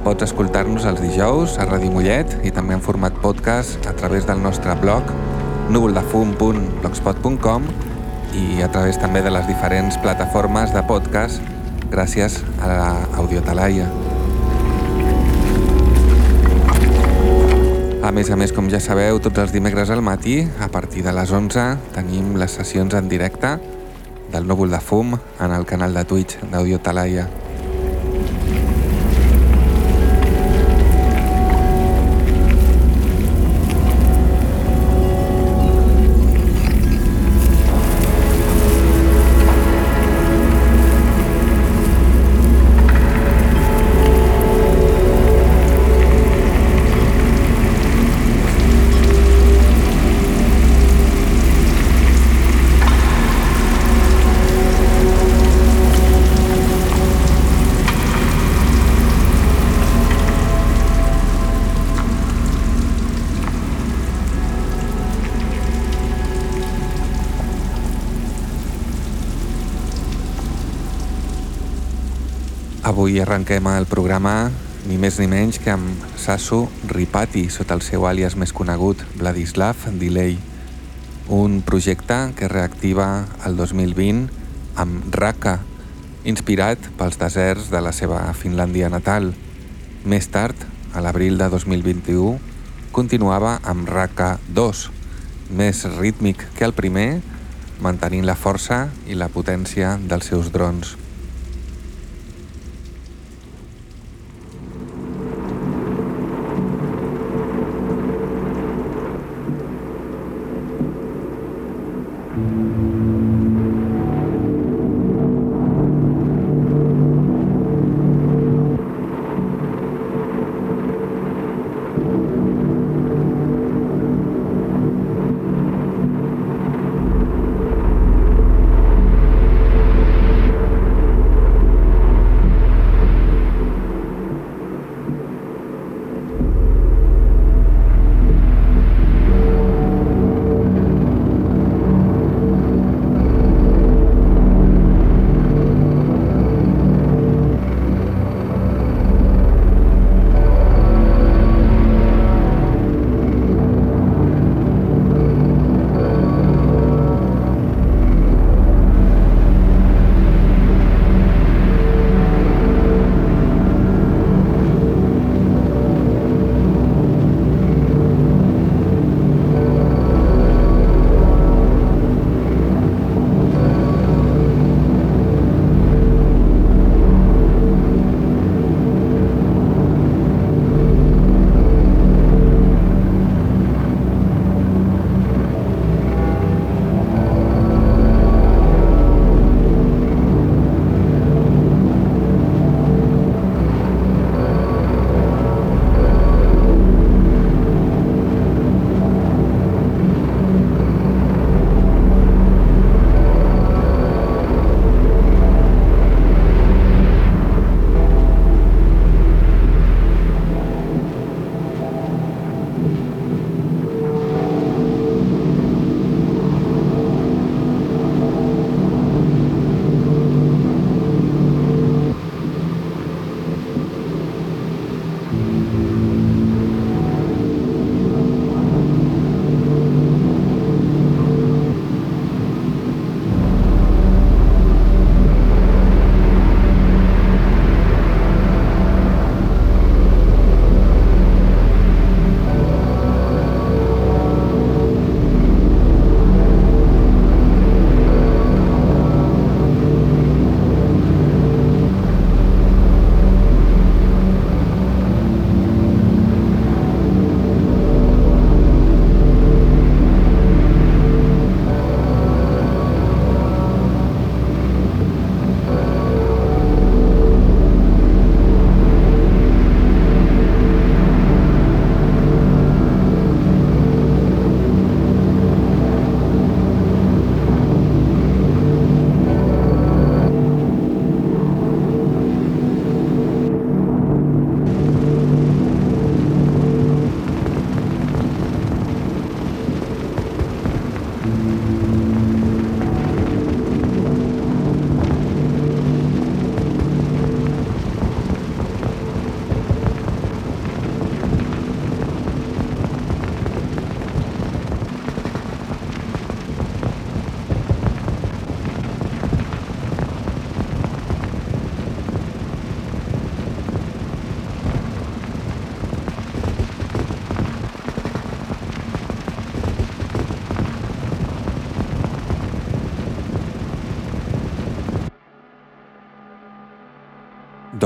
Pots escoltar-nos els dijous a Ràdio Mollet i també en format podcast a través del nostre blog núvoldefum.blogspot.com i a través també de les diferents plataformes de podcast gràcies a l'Audiotalaia. A més a més, com ja sabeu, tots els dimecres al matí, a partir de les 11, tenim les sessions en directe del núvol de fum en el canal de Twitch d'Audiotalaia. Avui arrenquem el programa ni més ni menys que amb Sasu Ripati, sota el seu àlies més conegut, Vladislav Delay, un projecte que reactiva el 2020 amb Raka, inspirat pels deserts de la seva Finlàndia natal. Més tard, a l'abril de 2021, continuava amb Raka 2, més rítmic que el primer, mantenint la força i la potència dels seus drons.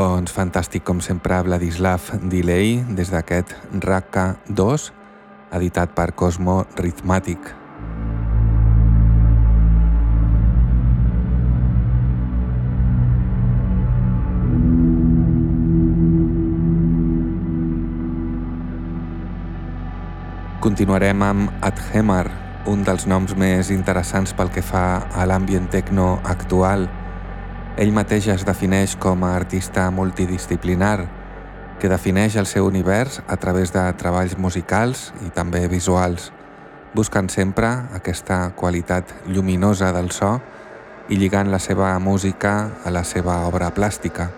Doncs fantàstic com sempre Vladislav Delay des d'aquest Raka 2 editat per Cosmo Rhythmatic. Continuarem amb Adhemar, un dels noms més interessants pel que fa a l'ambient techno actual. Ell mateix es defineix com a artista multidisciplinar, que defineix el seu univers a través de treballs musicals i també visuals, buscant sempre aquesta qualitat lluminosa del so i lligant la seva música a la seva obra plàstica.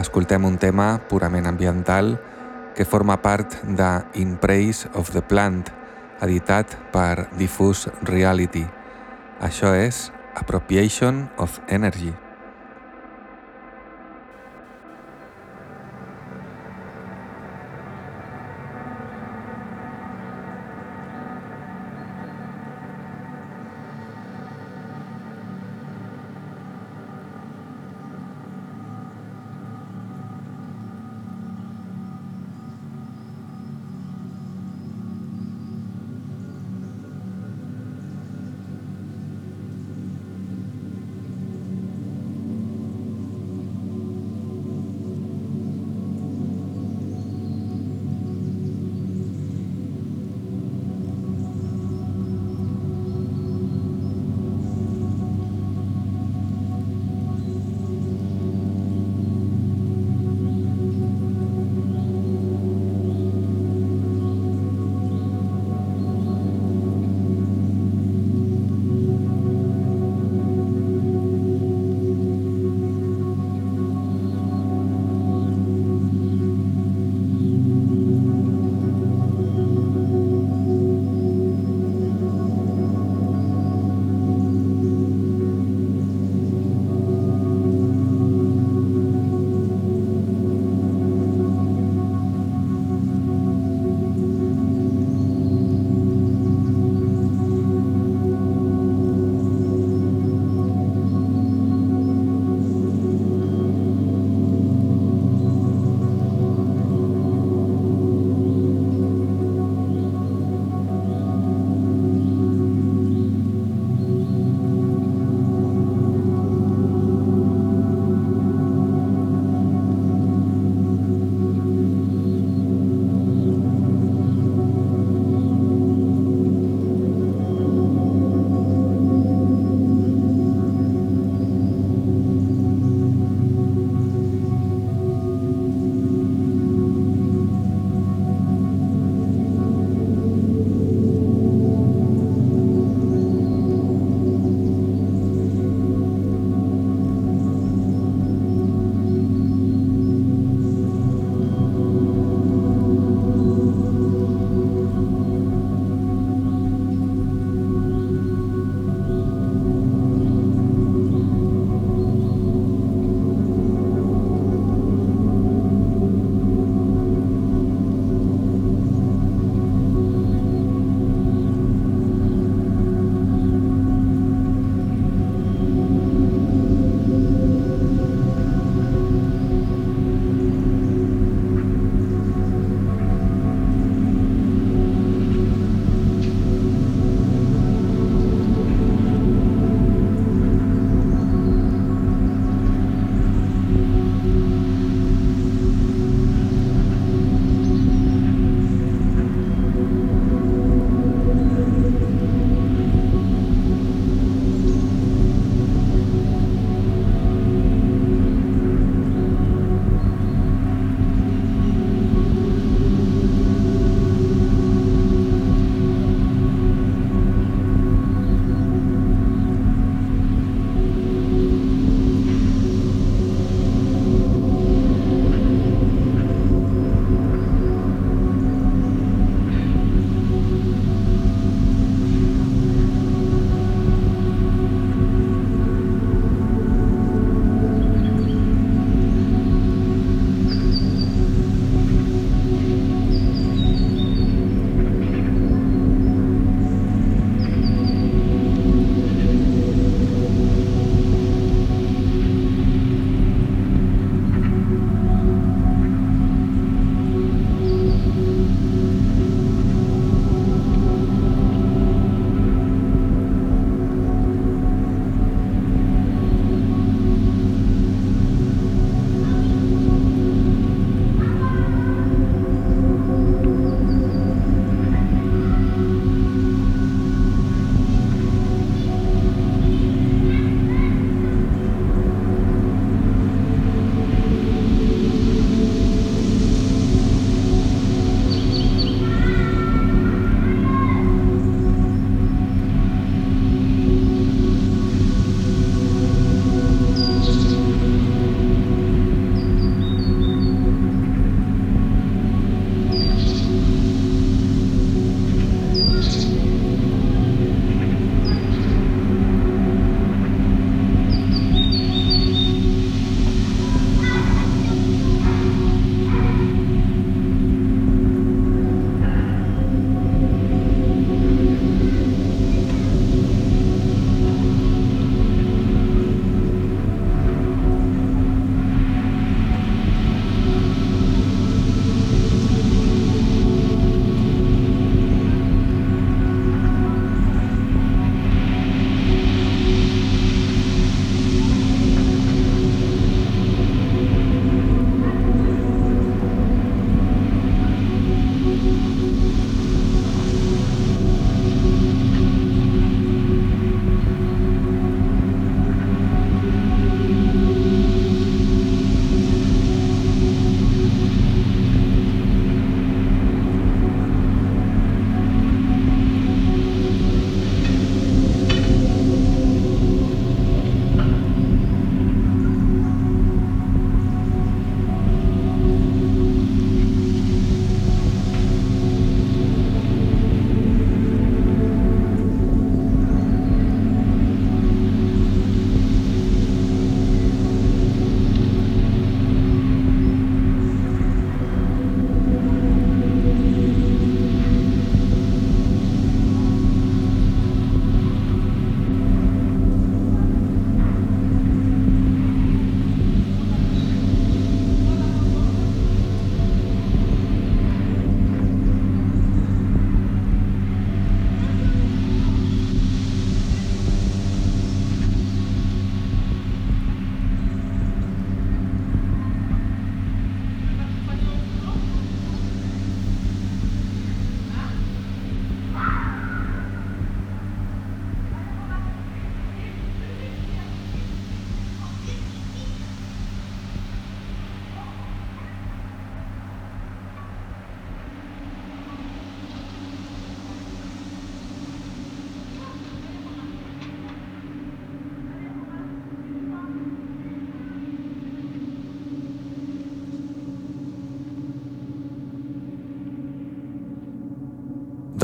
Escoltem un tema purament ambiental que forma part de In Praise of the Plant, editat per Diffuse Reality. Això és Appropriation of Energy.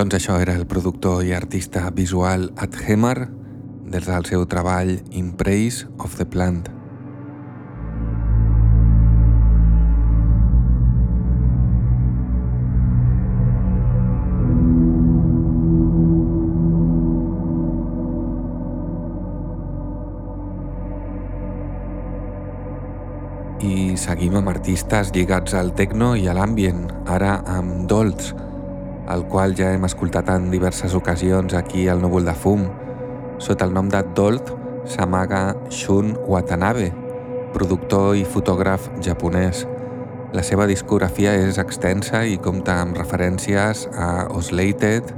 Doncs això era el productor i artista visual Ad Hemar des del seu treball In Praise of the Plant. I seguim amb artistes lligats al techno i a l'ambient, ara amb Dolts, el qual ja hem escoltat en diverses ocasions aquí al Núvol de Fum. Sota el nom de Dolt s'amaga Shun Watanabe, productor i fotògraf japonès. La seva discografia és extensa i compta amb referències a Oscillated,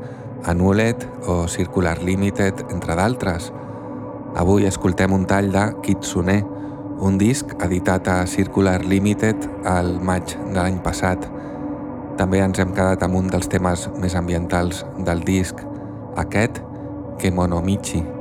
Annulet o Circular Limited, entre d'altres. Avui escoltem un tall de Kitsune, un disc editat a Circular Limited al maig de l'any passat. També ens hem quedat amb un dels temes més ambientals del disc, aquest Kemonomichi. I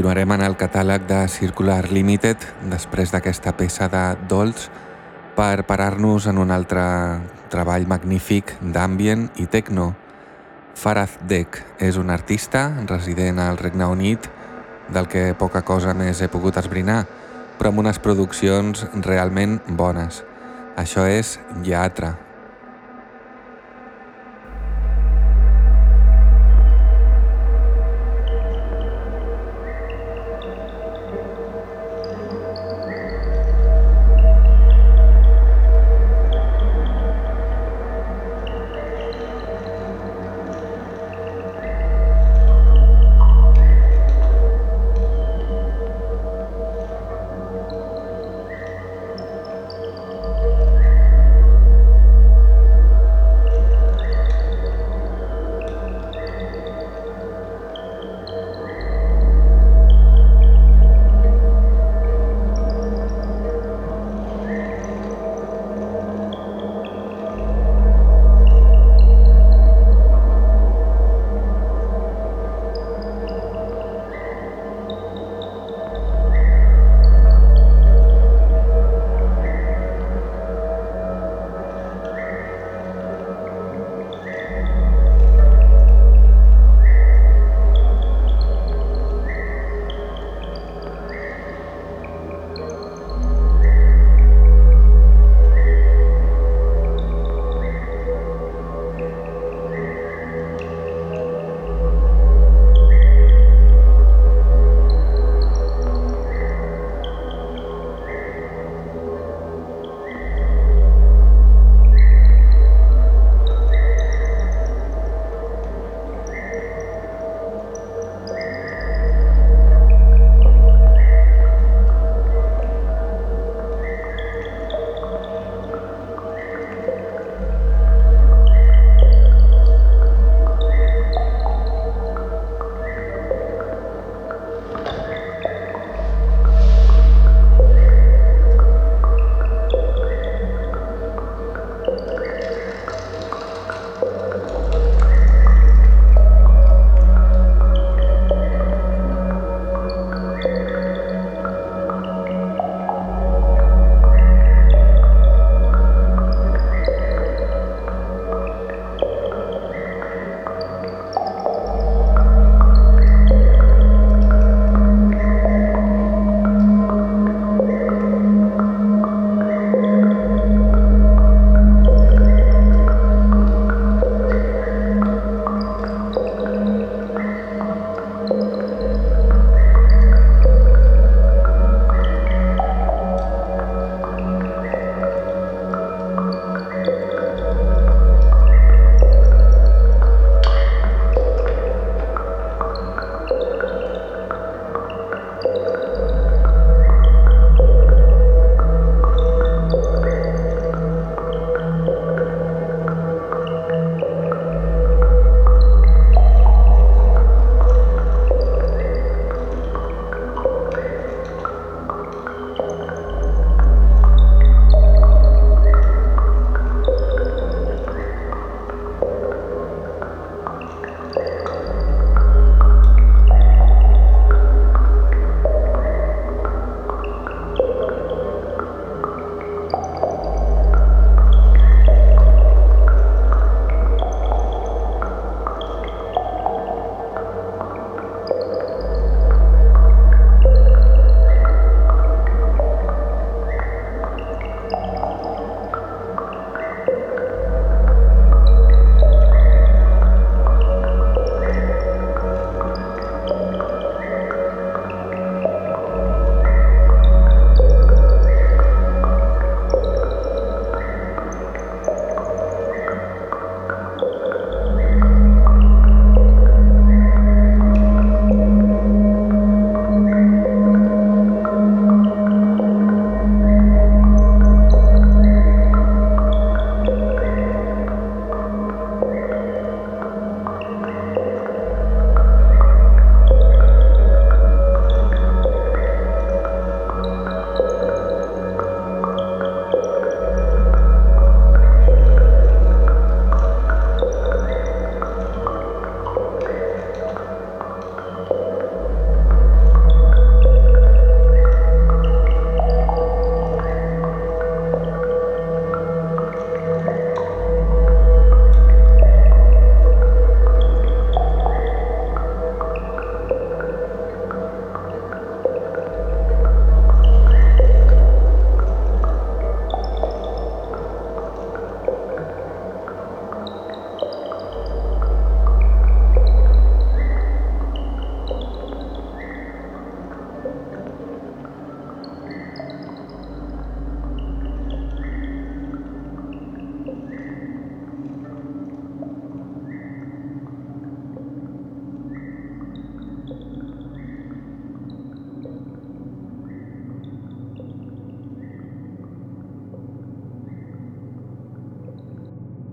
continuarem en el catàleg de Circular Limited després d'aquesta peça de Dolls per parar-nos en un altre treball magnífic d'ambient i techno. Farad Dek és un artista resident al Regne Unit del que poca cosa més he pogut esbrinar, però amb unes produccions realment bones. Això és Yatra.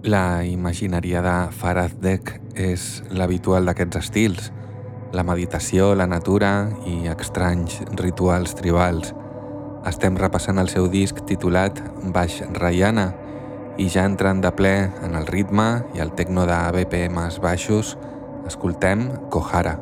La imagineria de Farad Dek és l'habitual d'aquests estils, la meditació, la natura i estranys rituals tribals. Estem repassant el seu disc titulat Baix Rayana i ja entrant de ple en el ritme i el tecno de BPMs baixos, escoltem Kohara.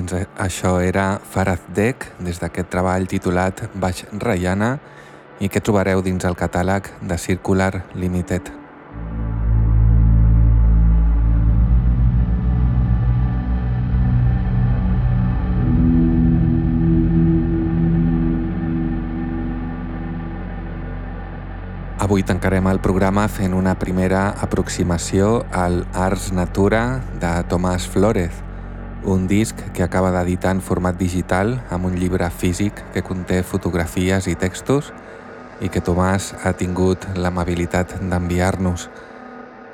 Dins això era Farad Dek, des d'aquest treball titulat Baix Rayana, i que trobareu dins el catàleg de Circular Limited. Avui tancarem el programa fent una primera aproximació al Ars Natura de Tomàs Flórez, un disc que acaba d'editar en format digital amb un llibre físic que conté fotografies i textos i que Tomàs ha tingut l'amabilitat d'enviar-nos.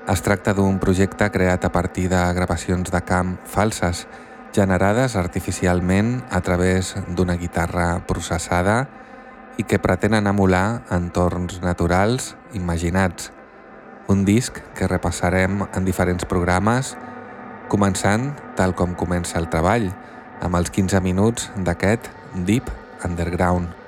Es tracta d'un projecte creat a partir de gravacions de camp falses, generades artificialment a través d'una guitarra processada i que pretenen emular entorns naturals imaginats. Un disc que repassarem en diferents programes començant tal com comença el treball, amb els 15 minuts d'aquest Deep Underground.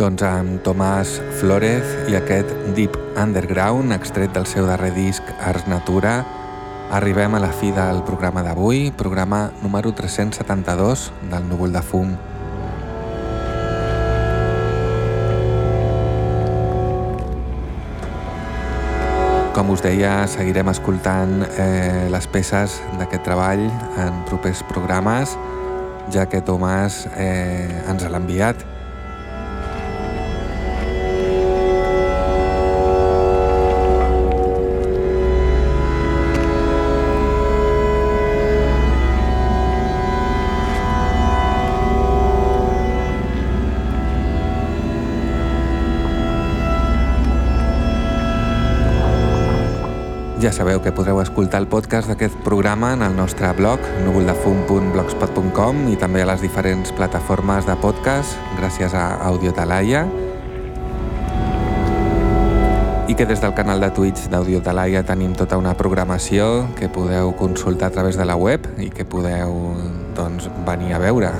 Doncs amb Tomàs Flórez i aquest Deep Underground, extret del seu darrer disc Ars Natura, arribem a la fi del programa d'avui, programa número 372 del Núvol de Fum. Com us deia, seguirem escoltant eh, les peces d'aquest treball en propers programes, ja que Tomàs eh, ens l'ha enviat. Ja sabeu que podreu escoltar el podcast d'aquest programa en el nostre blog núvoldefum.blogspot.com i també a les diferents plataformes de podcast gràcies a Audiotalaia i que des del canal de Twitch d'Audiotalaia tenim tota una programació que podeu consultar a través de la web i que podeu doncs, venir a veure.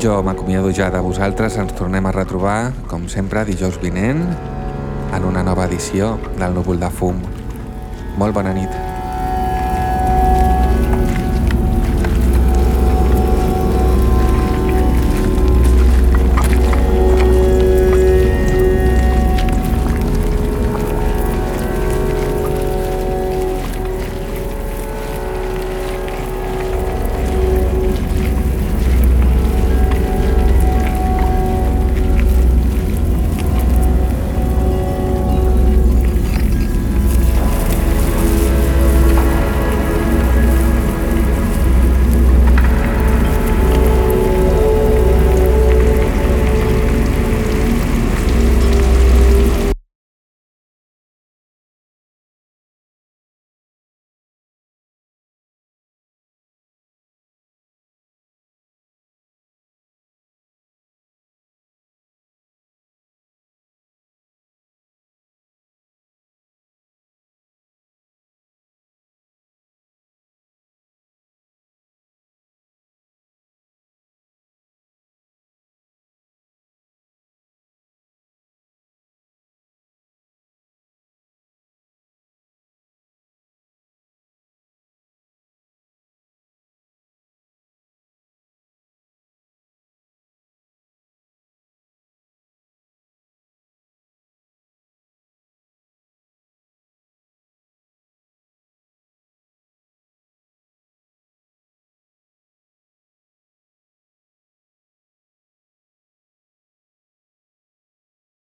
Jo m'acomiado ja de vosaltres, ens tornem a retrobar, com sempre, dijous vinent, en una nova edició del Núvol de Fum. Molt bona nit.